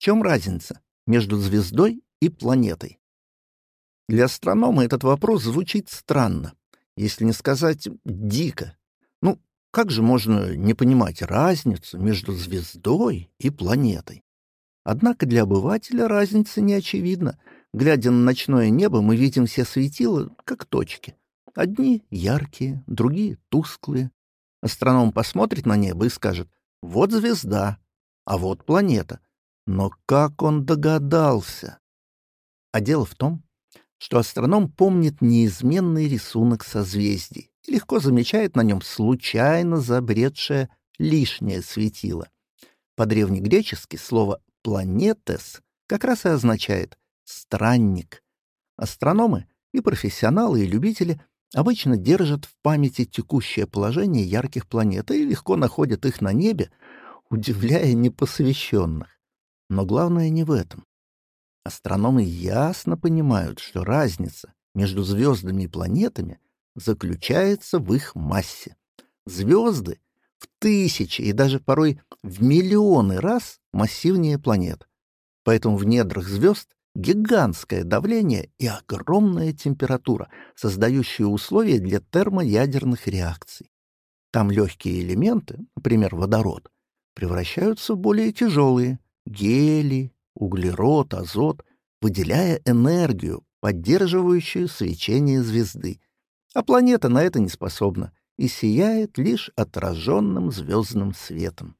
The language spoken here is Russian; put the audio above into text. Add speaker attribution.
Speaker 1: чем разница между звездой и планетой? Для астронома этот вопрос звучит странно, если не сказать дико. Ну, как же можно не понимать разницу между звездой и планетой? Однако для обывателя разница не очевидна. Глядя на ночное небо, мы видим все светила как точки. Одни яркие, другие тусклые. Астроном посмотрит на небо и скажет «Вот звезда, а вот планета». Но как он догадался? А дело в том, что астроном помнит неизменный рисунок созвездий и легко замечает на нем случайно забредшее лишнее светило. По-древнегречески слово «планетес» как раз и означает «странник». Астрономы и профессионалы, и любители обычно держат в памяти текущее положение ярких планет и легко находят их на небе, удивляя непосвященных. Но главное не в этом. Астрономы ясно понимают, что разница между звездами и планетами заключается в их массе. Звезды в тысячи и даже порой в миллионы раз массивнее планет. Поэтому в недрах звезд гигантское давление и огромная температура, создающие условия для термоядерных реакций. Там легкие элементы, например, водород, превращаются в более тяжелые — гелий, углерод, азот, выделяя энергию, поддерживающую свечение звезды. А планета на это не способна и сияет лишь отраженным звездным светом.